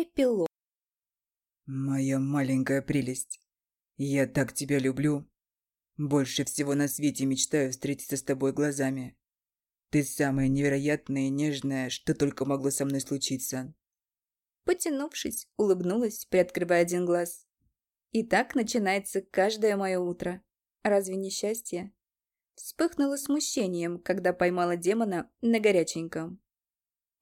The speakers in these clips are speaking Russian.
Эпилог. Моя маленькая прелесть. Я так тебя люблю. Больше всего на свете мечтаю встретиться с тобой глазами. Ты самая невероятная и нежная, что только могло со мной случиться. Потянувшись, улыбнулась, приоткрывая один глаз. И так начинается каждое мое утро. Разве не счастье? Вспыхнула смущением, когда поймала демона на горяченьком.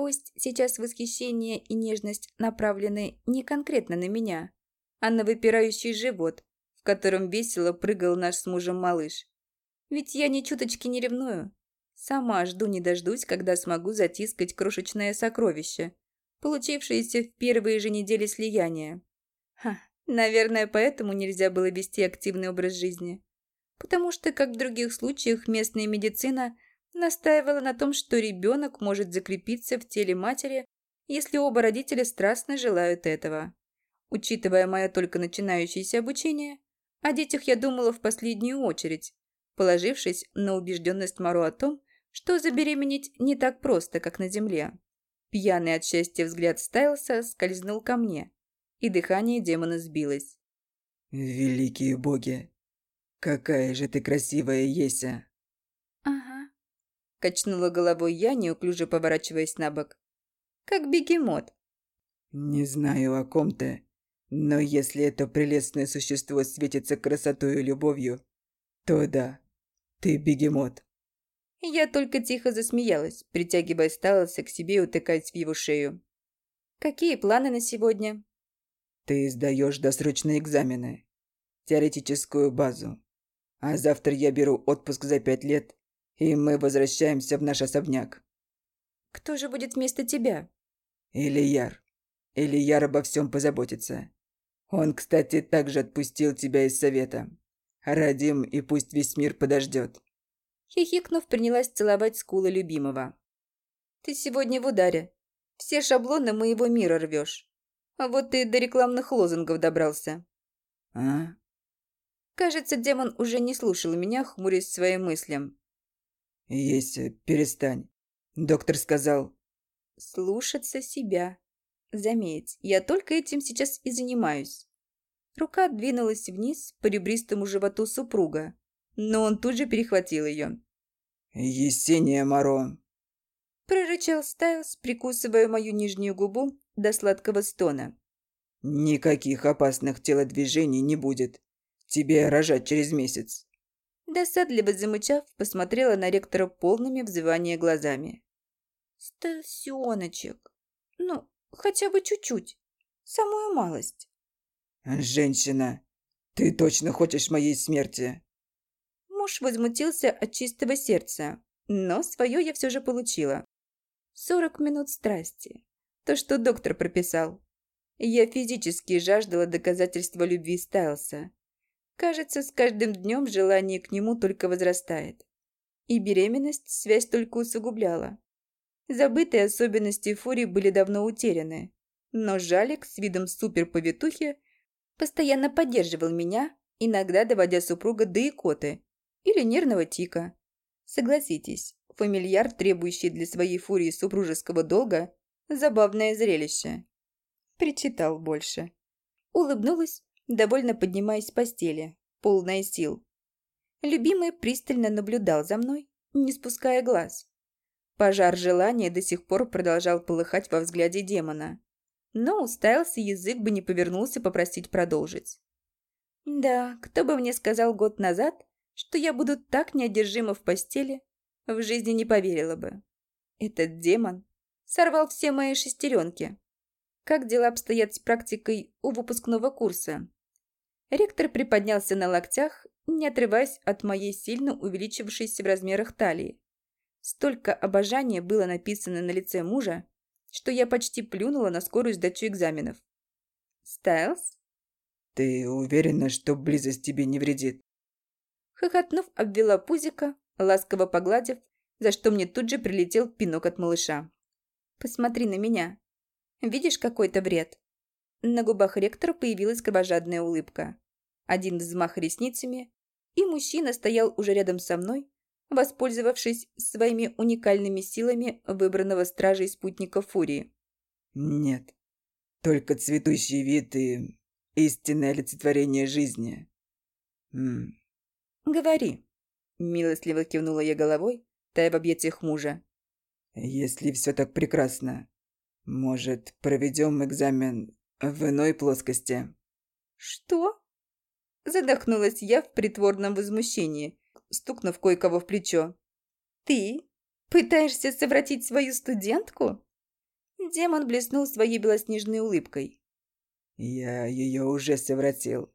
Пусть сейчас восхищение и нежность направлены не конкретно на меня, а на выпирающий живот, в котором весело прыгал наш с мужем малыш. Ведь я ни чуточки не ревную. Сама жду не дождусь, когда смогу затискать крошечное сокровище, получившееся в первые же недели слияния. Ха, наверное, поэтому нельзя было вести активный образ жизни. Потому что, как в других случаях, местная медицина настаивала на том, что ребенок может закрепиться в теле матери, если оба родителя страстно желают этого. Учитывая мое только начинающееся обучение, о детях я думала в последнюю очередь, положившись на убежденность Маро о том, что забеременеть не так просто, как на земле. Пьяный от счастья взгляд Стайлса скользнул ко мне, и дыхание демона сбилось. Великие боги, какая же ты красивая, Еся. Качнула головой я, неуклюже поворачиваясь на бок. «Как бегемот». Не знаю, о ком ты, но если это прелестное существо светится красотой и любовью, то да, ты бегемот. Я только тихо засмеялась, притягивая Сталоса к себе и утыкаясь в его шею. «Какие планы на сегодня?» Ты сдаешь досрочные экзамены, теоретическую базу. А завтра я беру отпуск за пять лет, и мы возвращаемся в наш особняк. «Кто же будет вместо тебя?» Ильяр. Ильяр обо всем позаботится. Он, кстати, также отпустил тебя из совета. Родим, и пусть весь мир подождет. Хихикнув, принялась целовать скулы любимого. «Ты сегодня в ударе. Все шаблоны моего мира рвешь. А вот ты до рекламных лозунгов добрался». А? Кажется, демон уже не слушал меня, хмурясь своим мыслям. Еся, перестань. Доктор сказал... Слушаться себя. Заметь, я только этим сейчас и занимаюсь. Рука двинулась вниз по ребристому животу супруга, но он тут же перехватил ее. «Есения Моро!» Прорычал Стайлс, прикусывая мою нижнюю губу до сладкого стона. «Никаких опасных телодвижений не будет. Тебе рожать через месяц». Досадливо замычав, посмотрела на ректора полными взывания глазами. «Стасёночек, ну, Хотя бы чуть-чуть. Самую малость. «Женщина, ты точно хочешь моей смерти?» Муж возмутился от чистого сердца, но свое я все же получила. Сорок минут страсти. То, что доктор прописал. Я физически жаждала доказательства любви Стайлса. Кажется, с каждым днем желание к нему только возрастает. И беременность связь только усугубляла. Забытые особенности Фурии были давно утеряны. Но Жалик с видом суперповитухи постоянно поддерживал меня, иногда доводя супруга до икоты или нервного тика. Согласитесь, фамильяр, требующий для своей Фурии супружеского долга, забавное зрелище. Причитал больше. Улыбнулась, довольно поднимаясь с постели, полная сил. Любимый пристально наблюдал за мной, не спуская глаз. Пожар желания до сих пор продолжал полыхать во взгляде демона. Но уставился язык бы не повернулся попросить продолжить. Да, кто бы мне сказал год назад, что я буду так неодержима в постели, в жизни не поверила бы. Этот демон сорвал все мои шестеренки. Как дела обстоят с практикой у выпускного курса? Ректор приподнялся на локтях, не отрываясь от моей сильно увеличившейся в размерах талии. Столько обожания было написано на лице мужа, что я почти плюнула на скорую сдачу экзаменов. «Стайлз?» «Ты уверена, что близость тебе не вредит?» Хохотнув, обвела пузика, ласково погладив, за что мне тут же прилетел пинок от малыша. «Посмотри на меня. Видишь какой-то вред?» На губах ректора появилась кровожадная улыбка. Один взмах ресницами, и мужчина стоял уже рядом со мной, воспользовавшись своими уникальными силами выбранного стражей спутника Фурии. «Нет». Только цветущий вид и истинное олицетворение жизни. М «Говори», – милостливо кивнула я головой, тая в объятиях мужа. «Если все так прекрасно, может, проведем экзамен в иной плоскости?» «Что?» Задохнулась я в притворном возмущении, стукнув кое-кого в плечо. «Ты пытаешься совратить свою студентку?» Демон блеснул своей белоснежной улыбкой. «Я ее уже совратил».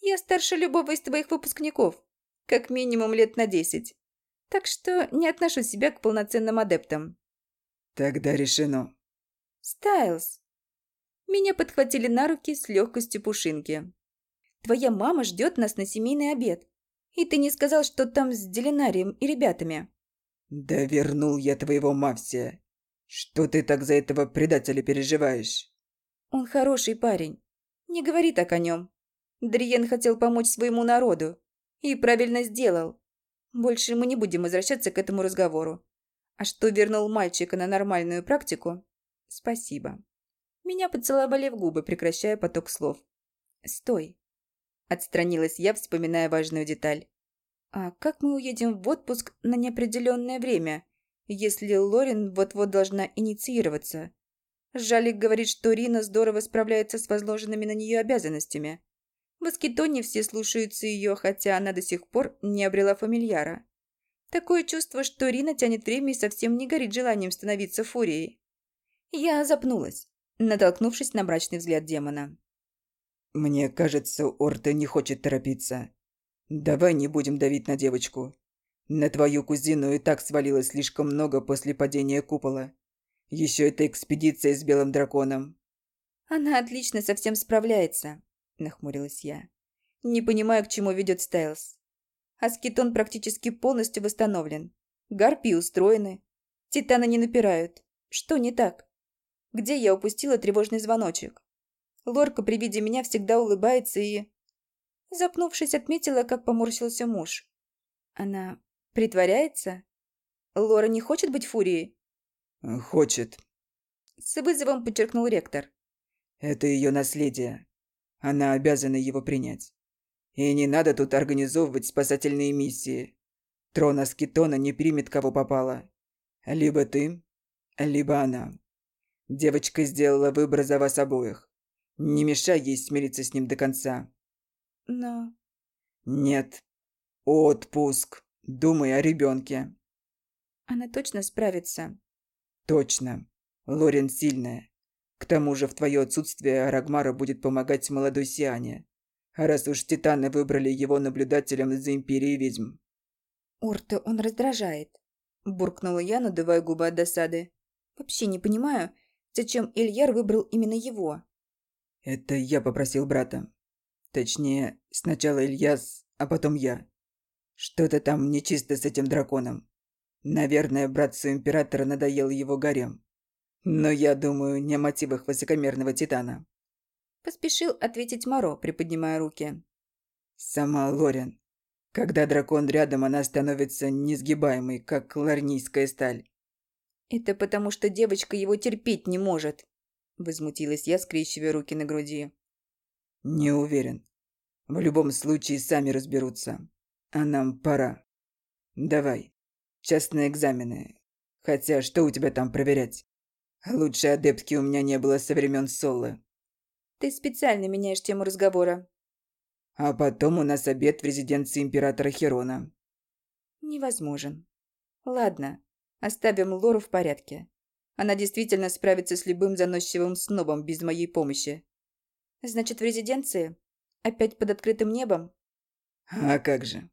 «Я старше любого из твоих выпускников, как минимум лет на десять, так что не отношу себя к полноценным адептам». «Тогда решено». «Стайлз». Меня подхватили на руки с легкостью пушинки. «Твоя мама ждет нас на семейный обед. И ты не сказал, что там с Делинарием и ребятами?» «Да вернул я твоего Мавсия. Что ты так за этого предателя переживаешь?» «Он хороший парень. Не говори так о нем. Дриен хотел помочь своему народу. И правильно сделал. Больше мы не будем возвращаться к этому разговору. А что вернул мальчика на нормальную практику? Спасибо». Меня поцеловали в губы, прекращая поток слов. «Стой!» Отстранилась я, вспоминая важную деталь. «А как мы уедем в отпуск на неопределенное время, если Лорин вот-вот должна инициироваться?» Жалик говорит, что Рина здорово справляется с возложенными на нее обязанностями. В Аскетоне все слушаются ее, хотя она до сих пор не обрела фамильяра. Такое чувство, что Рина тянет время и совсем не горит желанием становиться фурией. Я запнулась натолкнувшись на мрачный взгляд демона. «Мне кажется, Орта не хочет торопиться. Давай не будем давить на девочку. На твою кузину и так свалилось слишком много после падения купола. Еще эта экспедиция с белым драконом». «Она отлично со всем справляется», – нахмурилась я. «Не понимаю, к чему ведет Стайлз. Аскетон практически полностью восстановлен. Гарпии устроены. Титаны не напирают. Что не так?» Где я упустила тревожный звоночек. Лорка при виде меня всегда улыбается и... Запнувшись, отметила, как поморщился муж. Она притворяется? Лора не хочет быть фурией? Хочет. С вызовом подчеркнул ректор. Это ее наследие. Она обязана его принять. И не надо тут организовывать спасательные миссии. Трон Аскетона не примет, кого попало. Либо ты, либо она. Девочка сделала выбор за вас обоих. Не мешай ей смириться с ним до конца. Но... Нет. Отпуск. Думай о ребенке. Она точно справится? Точно. Лорен сильная. К тому же в твое отсутствие Арагмара будет помогать молодой Сиане. Раз уж Титаны выбрали его наблюдателем за Империей ведьм. Орта он раздражает. Буркнула я, надувая губы от досады. Вообще не понимаю, Зачем Ильяр выбрал именно его? Это я попросил брата. Точнее, сначала Ильяс, а потом я. Что-то там нечисто с этим драконом. Наверное, братцу императора надоел его гарем. Но я думаю не о мотивах высокомерного титана. Поспешил ответить Моро, приподнимая руки. Сама Лорен. Когда дракон рядом, она становится несгибаемой, как ларнийская сталь. «Это потому, что девочка его терпеть не может», – возмутилась я, скрещивая руки на груди. «Не уверен. В любом случае сами разберутся. А нам пора. Давай. Частные экзамены. Хотя что у тебя там проверять? Лучшей адептки у меня не было со времен Солы». «Ты специально меняешь тему разговора». «А потом у нас обед в резиденции императора Херона». «Невозможен. Ладно, Оставим Лору в порядке. Она действительно справится с любым заносчивым снобом без моей помощи. Значит, в резиденции? Опять под открытым небом? А как же?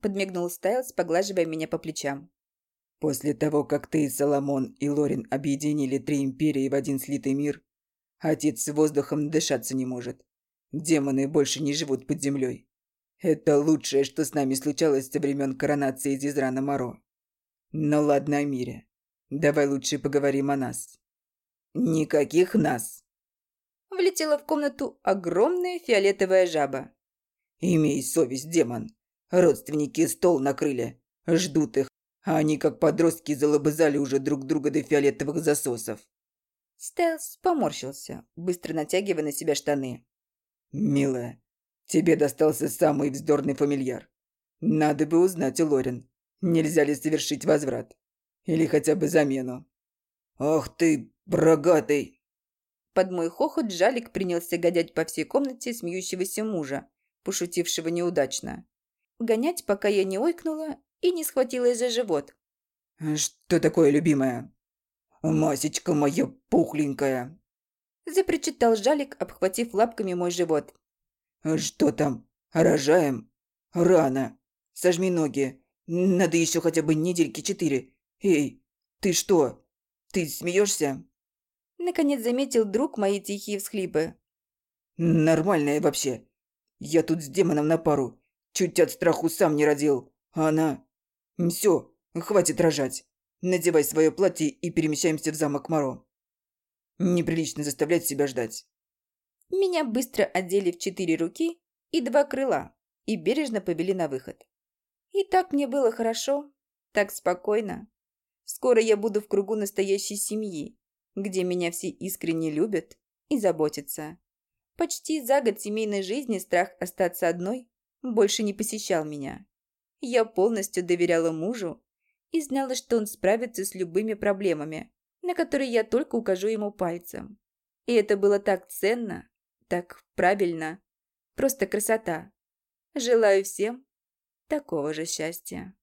Подмигнул Стайлз, поглаживая меня по плечам. После того, как ты, Соломон и Лорин объединили три империи в один слитый мир, отец с воздухом дышаться не может. Демоны больше не живут под землей. Это лучшее, что с нами случалось со времен коронации Зизрана Моро. Ну ладно о мире. Давай лучше поговорим о нас. Никаких нас. Влетела в комнату огромная фиолетовая жаба. Имей совесть, демон. Родственники стол накрыли. Ждут их. А они, как подростки, залобызали уже друг друга до фиолетовых засосов. Стайлс поморщился, быстро натягивая на себя штаны. «Милая, тебе достался самый вздорный фамильяр. Надо бы узнать у Лорен, нельзя ли совершить возврат. Или хотя бы замену. Ах ты, брогатый!» Под мой хохот Жалик принялся годять по всей комнате смеющегося мужа, пошутившего неудачно. Гонять, пока я не ойкнула и не схватилась за живот. «Что такое, любимая?» «Масечка моя пухленькая!» Запричитал Жалик, обхватив лапками мой живот. «Что там? Рожаем? Рано. Сожми ноги. Надо еще хотя бы недельки четыре. Эй, ты что? Ты смеешься?» Наконец заметил друг мои тихие всхлипы. «Нормальная вообще. Я тут с демоном на пару. Чуть от страху сам не родил. А она... Все, хватит рожать. Надевай свое платье и перемещаемся в замок Моро. Неприлично заставлять себя ждать». Меня быстро одели в четыре руки и два крыла и бережно повели на выход. И так мне было хорошо, так спокойно. Скоро я буду в кругу настоящей семьи, где меня все искренне любят и заботятся. Почти за год семейной жизни страх остаться одной больше не посещал меня. Я полностью доверяла мужу и знала, что он справится с любыми проблемами, на которые я только укажу ему пальцем. И это было так ценно, так правильно. Просто красота. Желаю всем такого же счастья.